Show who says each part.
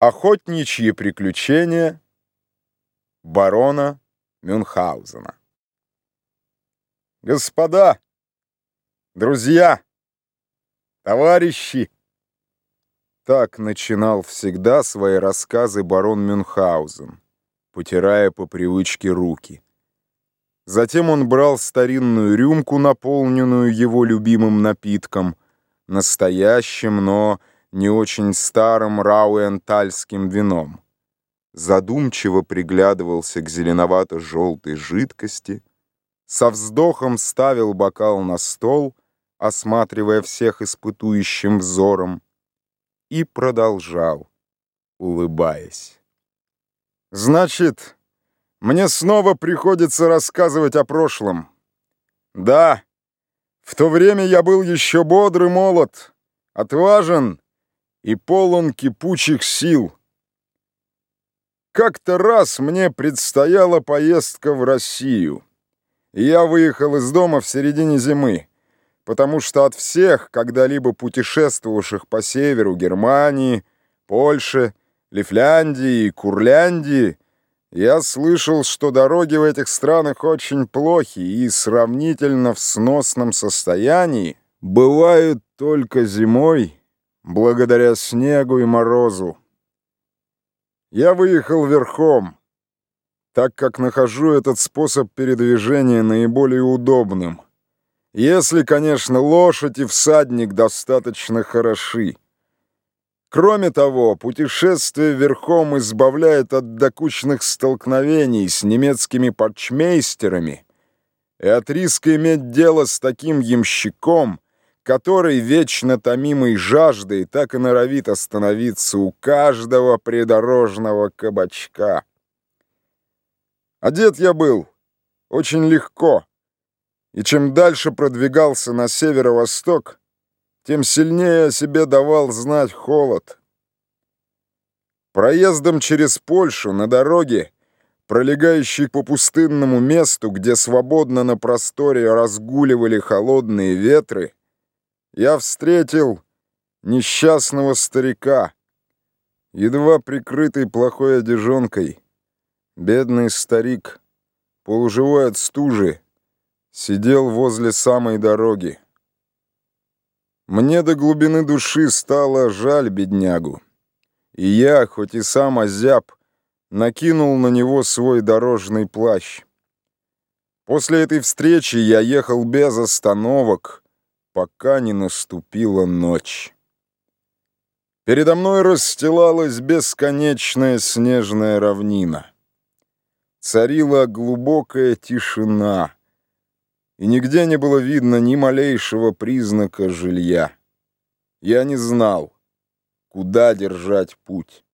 Speaker 1: Охотничьи приключения барона Мюнхгаузена. Господа, друзья, товарищи! Так начинал всегда свои рассказы барон Мюнхгаузен, потирая по привычке руки. Затем он брал старинную рюмку, наполненную его любимым напитком, настоящим, но не очень старым рауэнтальским вином. Задумчиво приглядывался к зеленовато-желтой жидкости, со вздохом ставил бокал на стол, осматривая всех испытующим взором, и продолжал, улыбаясь. «Значит, мне снова приходится рассказывать о прошлом. Да, в то время я был еще бодрый молод, отважен и полон кипучих сил. Как-то раз мне предстояла поездка в Россию. Я выехал из дома в середине зимы, потому что от всех, когда-либо путешествовавших по северу Германии, Польши, Лифляндии и Курляндии, я слышал, что дороги в этих странах очень плохи и сравнительно в сносном состоянии бывают только зимой благодаря снегу и морозу. Я выехал верхом, так как нахожу этот способ передвижения наиболее удобным. Если, конечно, лошадь и всадник достаточно хороши. Кроме того, путешествие верхом избавляет от докучных столкновений с немецкими подчмейстерами и от риска иметь дело с таким ямщиком, который, вечно томимый жаждой, так и норовит остановиться у каждого придорожного кабачка. Одет я был очень легко, и чем дальше продвигался на северо-восток, тем сильнее о себе давал знать холод. Проездом через Польшу на дороге, пролегающей по пустынному месту, где свободно на просторе разгуливали холодные ветры, я встретил несчастного старика, едва прикрытый плохой одежонкой. Бедный старик, полуживой от стужи, сидел возле самой дороги. Мне до глубины души стало жаль беднягу, и я, хоть и сам озяб, накинул на него свой дорожный плащ. После этой встречи я ехал без остановок, пока не наступила ночь. Передо мной расстилалась бесконечная снежная равнина. Царила глубокая тишина, и нигде не было видно ни малейшего признака жилья. Я не знал, куда держать путь.